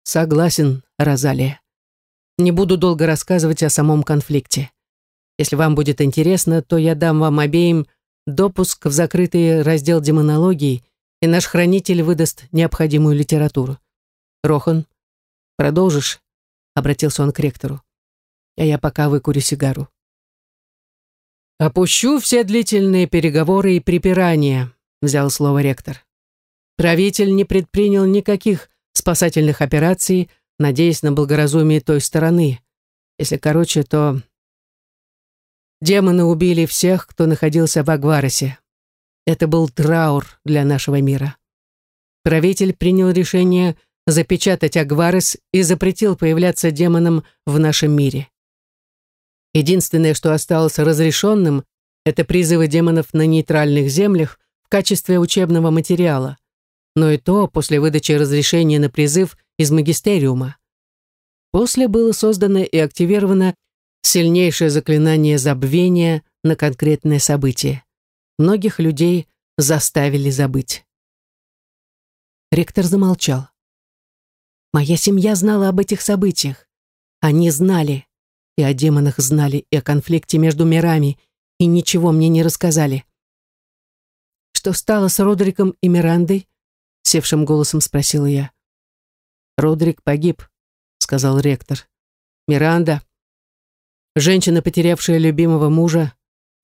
«Согласен, Розалия. Не буду долго рассказывать о самом конфликте. Если вам будет интересно, то я дам вам обеим допуск в закрытый раздел демонологии, и наш хранитель выдаст необходимую литературу. Рохан, продолжишь?» — обратился он к ректору. «А я пока выкурю сигару». «Опущу все длительные переговоры и припирания», — взял слово ректор. Правитель не предпринял никаких спасательных операций, надеясь на благоразумие той стороны. Если короче, то Демоны убили всех, кто находился в Агваросе. Это был траур для нашего мира. Правитель принял решение запечатать Агварес и запретил появляться демонам в нашем мире. Единственное, что осталось разрешенным, это призывы демонов на нейтральных землях в качестве учебного материала, но и то после выдачи разрешения на призыв из магистериума. После было создано и активировано сильнейшее заклинание забвения на конкретное событие. Многих людей заставили забыть. Ректор замолчал. Моя семья знала об этих событиях. Они знали, и о демонах знали, и о конфликте между мирами, и ничего мне не рассказали. «Что стало с Родриком и Мирандой?» — севшим голосом спросила я. «Родрик погиб», — сказал ректор. «Миранда, Женщина, потерявшая любимого мужа,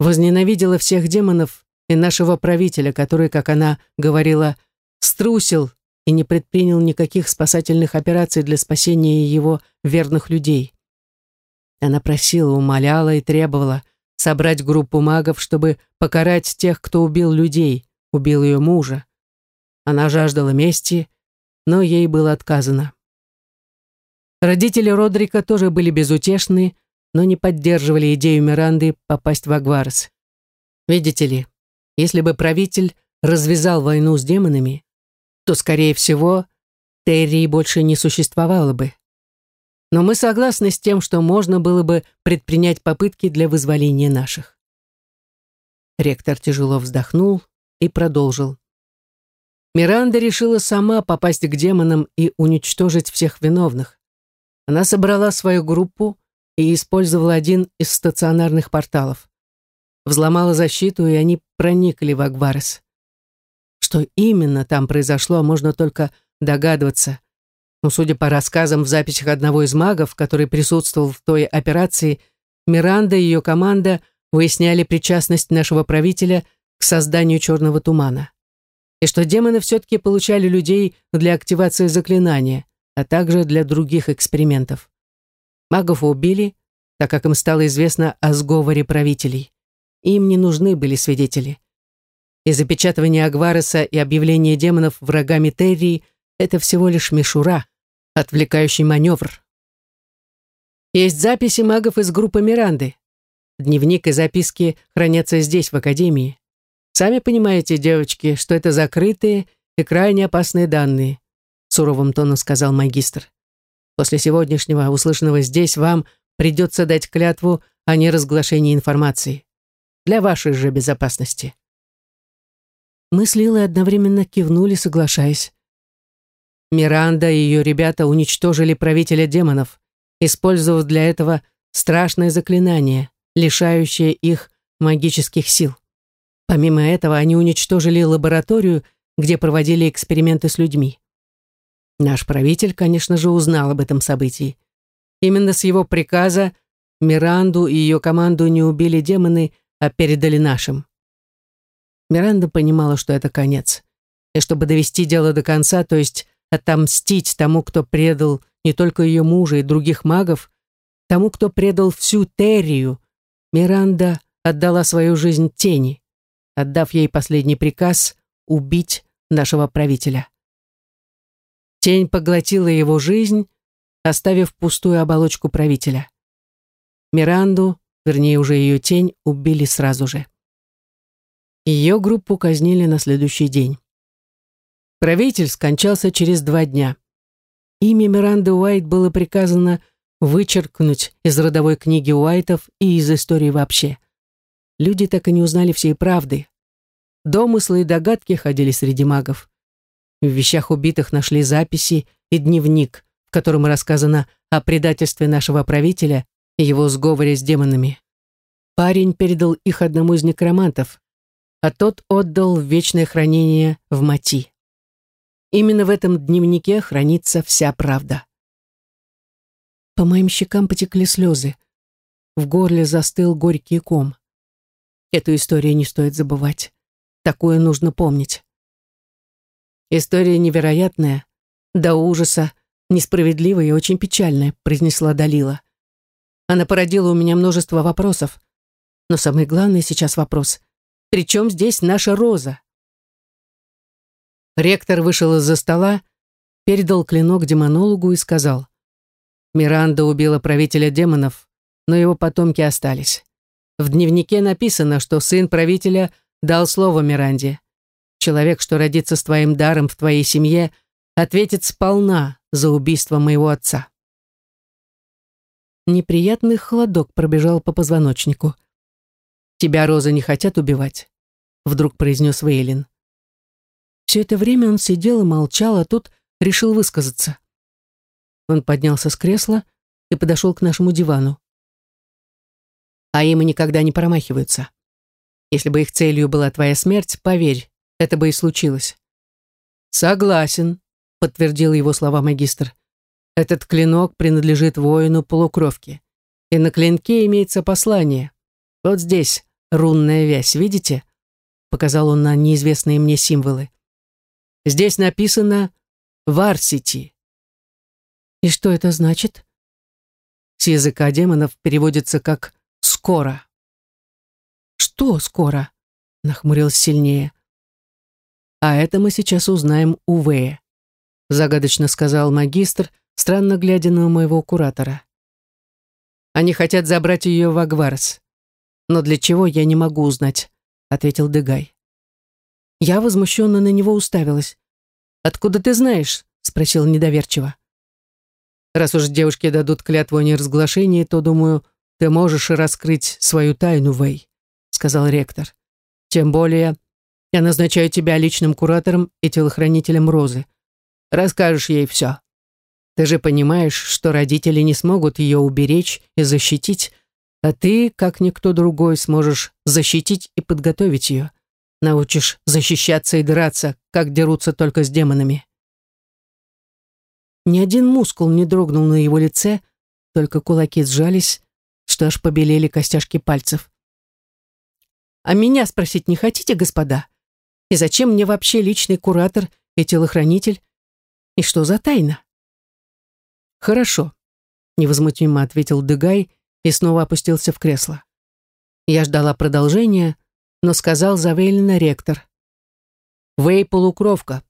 возненавидела всех демонов и нашего правителя, который, как она говорила, струсил и не предпринял никаких спасательных операций для спасения его верных людей. Она просила, умоляла и требовала собрать группу магов, чтобы покарать тех, кто убил людей, убил ее мужа. Она жаждала мести, но ей было отказано. Родители Родрика тоже были безутешны, но не поддерживали идею Миранды попасть в Агварс. Видите ли, если бы правитель развязал войну с демонами, то, скорее всего, Терри больше не существовало бы. Но мы согласны с тем, что можно было бы предпринять попытки для вызволения наших. Ректор тяжело вздохнул и продолжил. Миранда решила сама попасть к демонам и уничтожить всех виновных. Она собрала свою группу, и использовала один из стационарных порталов. Взломала защиту, и они проникли в Агварес. Что именно там произошло, можно только догадываться, Но судя по рассказам в записях одного из магов, который присутствовал в той операции, Миранда и ее команда выясняли причастность нашего правителя к созданию черного тумана. И что демоны все-таки получали людей для активации заклинания, а также для других экспериментов. Магов убили, так как им стало известно о сговоре правителей. Им не нужны были свидетели. И запечатывание Агвареса и объявление демонов врагами Террии – это всего лишь мишура, отвлекающий маневр. Есть записи магов из группы Миранды. Дневник и записки хранятся здесь, в Академии. Сами понимаете, девочки, что это закрытые и крайне опасные данные, суровым тоном сказал магистр. После сегодняшнего, услышанного здесь, вам придется дать клятву о неразглашении информации. Для вашей же безопасности. Мы с Лилой одновременно кивнули, соглашаясь. Миранда и ее ребята уничтожили правителя демонов, использовав для этого страшное заклинание, лишающее их магических сил. Помимо этого, они уничтожили лабораторию, где проводили эксперименты с людьми. Наш правитель, конечно же, узнал об этом событии. Именно с его приказа Миранду и ее команду не убили демоны, а передали нашим. Миранда понимала, что это конец. И чтобы довести дело до конца, то есть отомстить тому, кто предал не только ее мужа и других магов, тому, кто предал всю Террию, Миранда отдала свою жизнь тени, отдав ей последний приказ убить нашего правителя. Тень поглотила его жизнь, оставив пустую оболочку правителя. Миранду, вернее уже ее тень, убили сразу же. Ее группу казнили на следующий день. Правитель скончался через два дня. Имя Миранды Уайт было приказано вычеркнуть из родовой книги Уайтов и из истории вообще. Люди так и не узнали всей правды. Домыслы и догадки ходили среди магов. В вещах убитых нашли записи и дневник, в котором рассказано о предательстве нашего правителя и его сговоре с демонами. Парень передал их одному из некромантов, а тот отдал в вечное хранение в Мати. Именно в этом дневнике хранится вся правда. По моим щекам потекли слезы. В горле застыл горький ком. Эту историю не стоит забывать. Такое нужно помнить. «История невероятная, до ужаса, несправедливая и очень печальная», произнесла Далила. Она породила у меня множество вопросов. Но самый главный сейчас вопрос. При чем здесь наша Роза? Ректор вышел из-за стола, передал клинок демонологу и сказал. Миранда убила правителя демонов, но его потомки остались. В дневнике написано, что сын правителя дал слово Миранде. Человек, что родится с твоим даром в твоей семье, ответит сполна за убийство моего отца. Неприятный холодок пробежал по позвоночнику. «Тебя, Роза, не хотят убивать», — вдруг произнес Вейлин. Все это время он сидел и молчал, а тут решил высказаться. Он поднялся с кресла и подошел к нашему дивану. А им никогда не промахиваются. Если бы их целью была твоя смерть, поверь, это бы и случилось. Согласен, подтвердил его слова магистр. Этот клинок принадлежит воину полукровки. И на клинке имеется послание. Вот здесь рунная вязь, видите? Показал он на неизвестные мне символы. Здесь написано «Варсити». И что это значит? С языка демонов переводится как «скоро». «Что скоро?» — нахмурился сильнее. А это мы сейчас узнаем у Вэя», — загадочно сказал магистр, странно глядя на моего куратора. «Они хотят забрать ее в Агварс. Но для чего, я не могу узнать», — ответил Дегай. Я возмущенно на него уставилась. «Откуда ты знаешь?» — спросил недоверчиво. «Раз уж девушке дадут клятву о неразглашении, то, думаю, ты можешь раскрыть свою тайну, Вэй», — сказал ректор. «Тем более, я назначаю тебя личным куратором и телохранителем Розы. Расскажешь ей все. Ты же понимаешь, что родители не смогут ее уберечь и защитить, а ты, как никто другой, сможешь защитить и подготовить ее. Научишь защищаться и драться, как дерутся только с демонами. Ни один мускул не дрогнул на его лице, только кулаки сжались, что аж побелели костяшки пальцев. «А меня спросить не хотите, господа? И зачем мне вообще личный куратор и телохранитель? И что за тайна?» «Хорошо», — невозмутимо ответил Дегай и снова опустился в кресло. Я ждала продолжения, но сказал завейленно ректор. «Вэй — полукровка,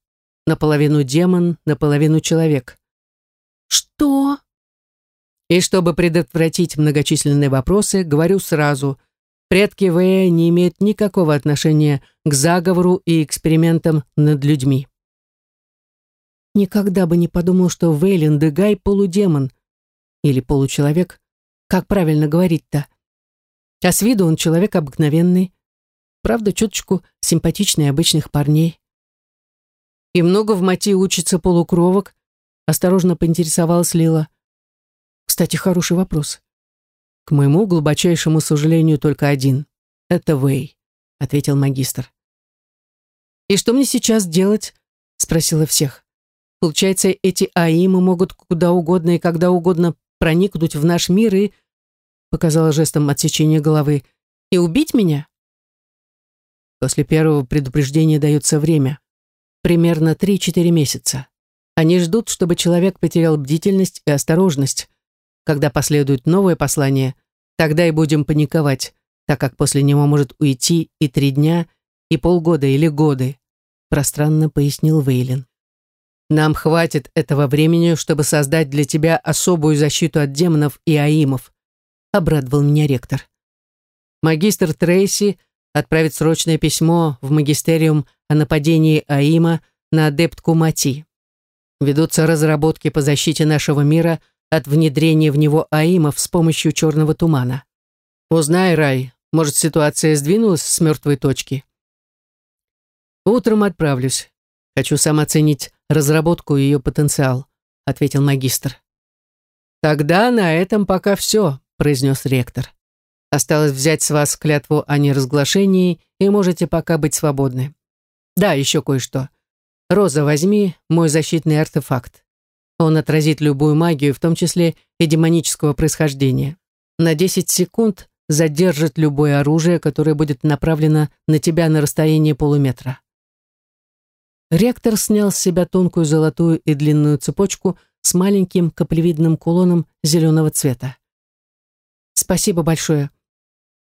наполовину демон, наполовину человек». «Что?» И чтобы предотвратить многочисленные вопросы, говорю сразу, предки Вэя не имеют никакого отношения к заговору и экспериментам над людьми. Никогда бы не подумал, что Вейлин Дегай полудемон или получеловек. Как правильно говорить-то? А с виду он человек обыкновенный. Правда, чуточку симпатичный обычных парней. И много в мати учится полукровок, осторожно поинтересовалась Лила. Кстати, хороший вопрос. К моему глубочайшему сожалению, только один. Это Вэй, ответил магистр. И что мне сейчас делать? спросила всех. Получается, эти аимы могут куда угодно и когда угодно проникнуть в наш мир и показала жестом отсечения головы, и убить меня? После первого предупреждения дается время. Примерно 3-4 месяца. Они ждут, чтобы человек потерял бдительность и осторожность. Когда последует новое послание, тогда и будем паниковать, так как после него может уйти и три дня, и полгода или годы, пространно пояснил Вейлин. Нам хватит этого времени, чтобы создать для тебя особую защиту от демонов и аимов обрадовал меня ректор. Магистр Трейси отправит срочное письмо в магистериум о нападении Аима на адептку Мати. Ведутся разработки по защите нашего мира от внедрения в него аимов с помощью черного тумана. Узнай, Рай, может, ситуация сдвинулась с мертвой точки? Утром отправлюсь. Хочу сам оценить разработку и ее потенциал, ответил магистр. Тогда на этом пока все, произнес ректор. Осталось взять с вас клятву о неразглашении, и можете пока быть свободны. Да, еще кое-что. Роза, возьми мой защитный артефакт. Он отразит любую магию, в том числе и демонического происхождения. На 10 секунд задержит любое оружие, которое будет направлено на тебя на расстояние полуметра. Ректор снял с себя тонкую золотую и длинную цепочку с маленьким каплевидным кулоном зеленого цвета. Спасибо большое.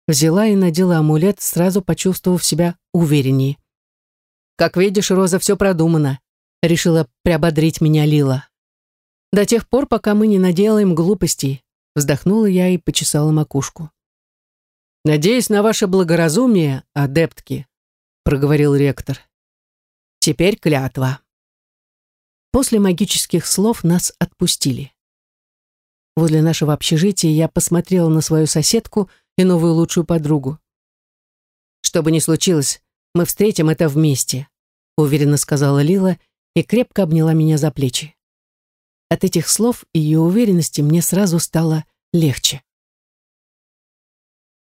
Взяла и надела амулет, сразу почувствовав себя увереннее. Как видишь, Роза, все продумано. Решила приободрить меня Лила. До тех пор, пока мы не наделаем глупостей. Вздохнула я и почесала макушку. «Надеюсь на ваше благоразумие, адептки», — проговорил ректор. «Теперь клятва». После магических слов нас отпустили. Возле нашего общежития я посмотрела на свою соседку и новую лучшую подругу. «Что бы ни случилось, мы встретим это вместе», уверенно сказала Лила и крепко обняла меня за плечи. От этих слов и ее уверенности мне сразу стало легче.